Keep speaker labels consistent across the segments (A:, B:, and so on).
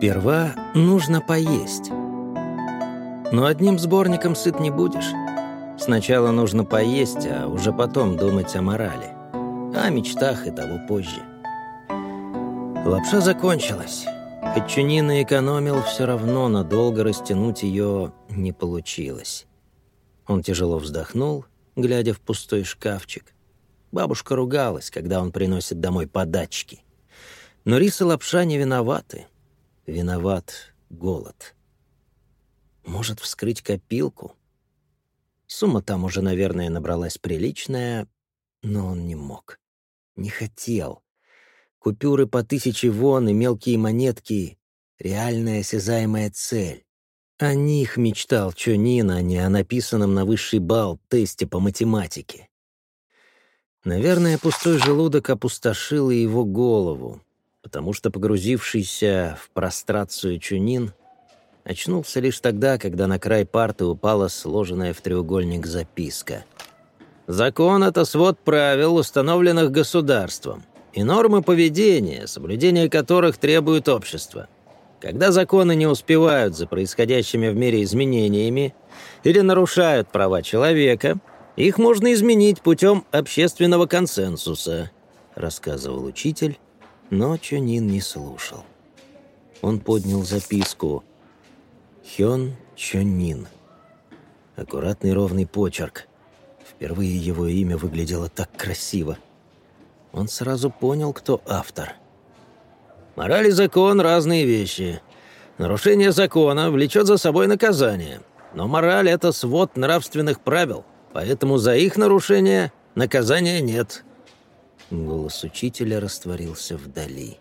A: Сперва нужно поесть. Но одним сборником сыт не будешь. Сначала нужно поесть, а уже потом думать о морали. О мечтах и того позже. Лапша закончилась. Хоть Чунина экономил, все равно надолго растянуть ее не получилось. Он тяжело вздохнул, глядя в пустой шкафчик. Бабушка ругалась, когда он приносит домой подачки. Но рис и лапша не виноваты. Виноват голод. Может, вскрыть копилку? Сумма там уже, наверное, набралась приличная, но он не мог. Не хотел. Купюры по тысяче вон и мелкие монетки — реальная осязаемая цель. О них мечтал Чонин, а не о написанном на высший балл тесте по математике. Наверное, пустой желудок опустошил и его голову, потому что погрузившийся в прострацию Чунин очнулся лишь тогда, когда на край парты упала сложенная в треугольник записка. «Закон — это свод правил, установленных государством и нормы поведения, соблюдение которых требует общество. Когда законы не успевают за происходящими в мире изменениями или нарушают права человека, их можно изменить путем общественного консенсуса», — рассказывал учитель, но Чонин не слушал. Он поднял записку «Хён Чонин». Аккуратный ровный почерк. Впервые его имя выглядело так красиво — он сразу понял, кто автор. «Мораль и закон — разные вещи. Нарушение закона влечет за собой наказание. Но мораль — это свод нравственных правил, поэтому за их нарушение наказания нет». Голос учителя растворился вдали.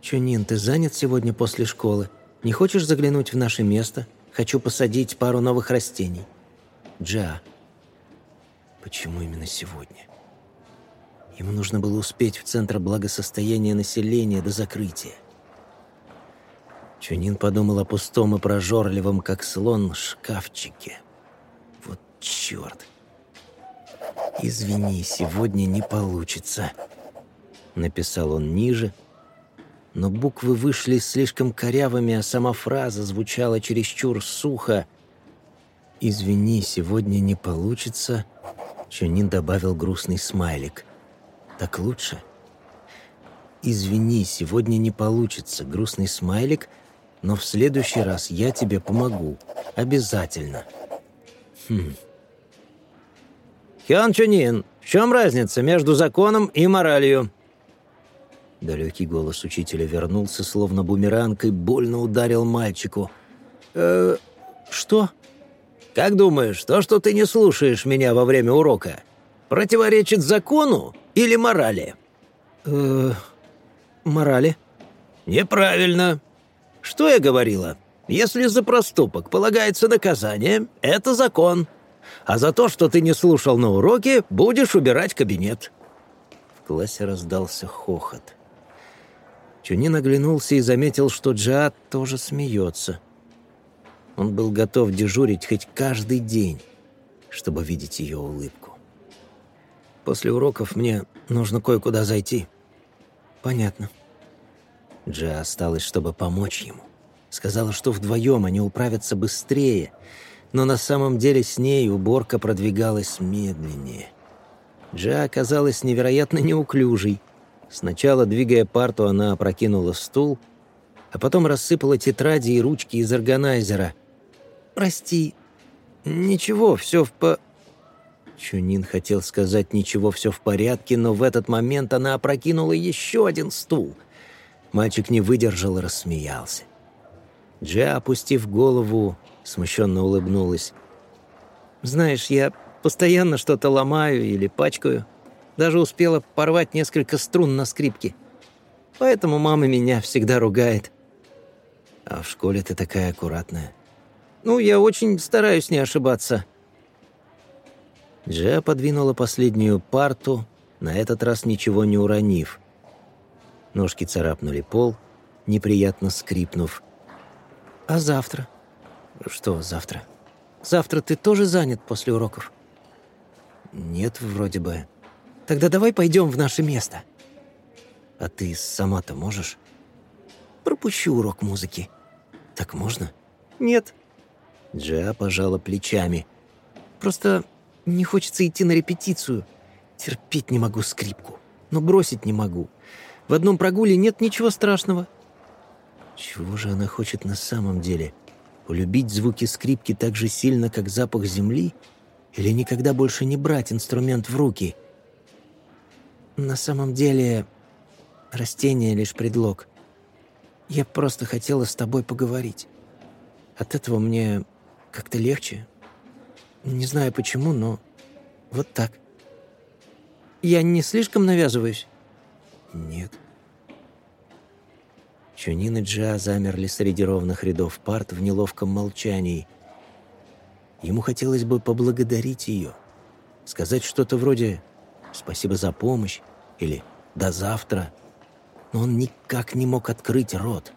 A: «Чунин, ты занят сегодня после школы? Не хочешь заглянуть в наше место? Хочу посадить пару новых растений». «Джа». «Почему именно сегодня?» Ему нужно было успеть в Центр благосостояния населения до закрытия. Чунин подумал о пустом и прожорливом, как слон, шкафчике. Вот черт. «Извини, сегодня не получится», — написал он ниже, но буквы вышли слишком корявыми, а сама фраза звучала чересчур сухо. «Извини, сегодня не получится», — Чунин добавил грустный смайлик — так лучше? Извини, сегодня не получится, грустный смайлик, но в следующий раз я тебе помогу. Обязательно. Хм. Хён Чунин, в чем разница между законом и моралью? Далекий голос учителя вернулся, словно бумеранг, и больно ударил мальчику. «Э, что?» «Как думаешь, то, что ты не слушаешь меня во время урока, противоречит закону или морали?» «Э, морали». «Неправильно. Что я говорила? Если за проступок полагается наказание, это закон. А за то, что ты не слушал на уроке, будешь убирать кабинет». В классе раздался хохот. Чунин оглянулся и заметил, что Джиат тоже смеется. Он был готов дежурить хоть каждый день, чтобы видеть ее улыбку. После уроков мне нужно кое-куда зайти». «Понятно». Джа осталась, чтобы помочь ему. Сказала, что вдвоем они управятся быстрее, но на самом деле с ней уборка продвигалась медленнее. Джа оказалась невероятно неуклюжей. Сначала, двигая парту, она опрокинула стул, а потом рассыпала тетради и ручки из органайзера. «Прости». «Ничего, все в по...» Чунин хотел сказать «ничего, все в порядке», но в этот момент она опрокинула еще один стул. Мальчик не выдержал и рассмеялся. Джа, опустив голову, смущенно улыбнулась. «Знаешь, я постоянно что-то ломаю или пачкаю. Даже успела порвать несколько струн на скрипке. Поэтому мама меня всегда ругает». «А в школе ты такая аккуратная». «Ну, я очень стараюсь не ошибаться», Джа подвинула последнюю парту, на этот раз ничего не уронив. Ножки царапнули пол, неприятно скрипнув. «А завтра?» «Что завтра?» «Завтра ты тоже занят после уроков?» «Нет, вроде бы». «Тогда давай пойдем в наше место». «А ты сама-то можешь?» пропущу урок музыки». «Так можно?»
B: «Нет».
A: Джиа пожала плечами.
B: «Просто не хочется идти на репетицию. Терпеть не могу скрипку, но бросить не могу. В одном прогуле нет ничего страшного».
A: Чего же она хочет на самом деле? Улюбить звуки скрипки так же сильно, как запах земли? Или никогда больше не брать инструмент в руки?
B: На самом деле, растение — лишь предлог. Я просто хотела с тобой поговорить. От этого мне как-то легче. Не знаю почему, но вот так. Я не слишком навязываюсь?
A: Нет. Чунин и Джа замерли среди ровных рядов парт в неловком молчании. Ему хотелось бы поблагодарить ее, сказать что-то вроде «спасибо за помощь» или «до завтра», но он никак не мог открыть рот.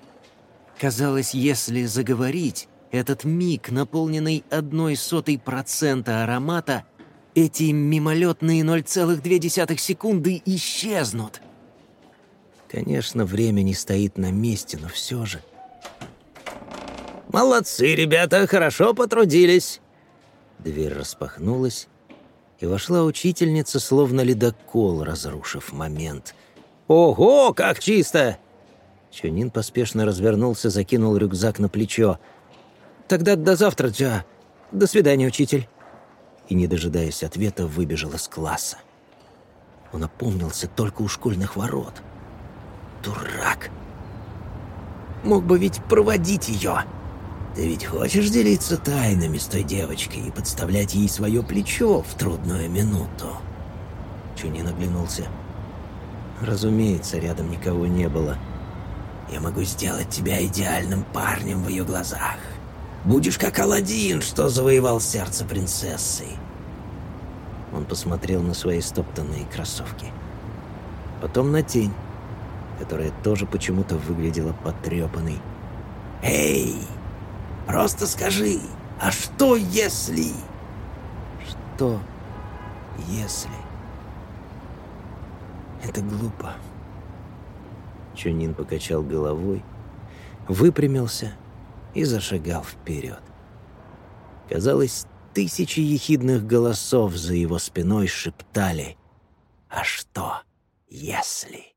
A: Казалось, если заговорить, этот миг, наполненный одной сотой процента аромата, эти мимолетные 0,2 секунды исчезнут. Конечно, время не стоит на месте, но все же.
B: «Молодцы, ребята, хорошо потрудились!»
A: Дверь распахнулась, и вошла учительница, словно ледокол, разрушив момент.
B: «Ого, как чисто!»
A: Чунин поспешно развернулся, закинул рюкзак на плечо.
B: «Тогда до завтра, Джа. До свидания, учитель».
A: И, не дожидаясь ответа, выбежал из класса. Он опомнился только у школьных ворот — Дурак. Мог бы ведь проводить ее. Ты ведь хочешь делиться тайнами с той девочкой и подставлять ей свое плечо в трудную минуту?» Чунин оглянулся. Разумеется, рядом никого не было. «Я могу сделать тебя идеальным парнем в ее глазах. Будешь как Аладдин, что завоевал сердце принцессы». Он посмотрел на свои стоптанные кроссовки. Потом на тень, которая тоже почему-то выглядела потрепанной. «Эй, просто скажи, а что если...»
B: «Что если...» «Это глупо».
A: Чунин покачал головой, выпрямился и зашагал вперед. Казалось, тысячи ехидных голосов за его спиной шептали «А что, если...»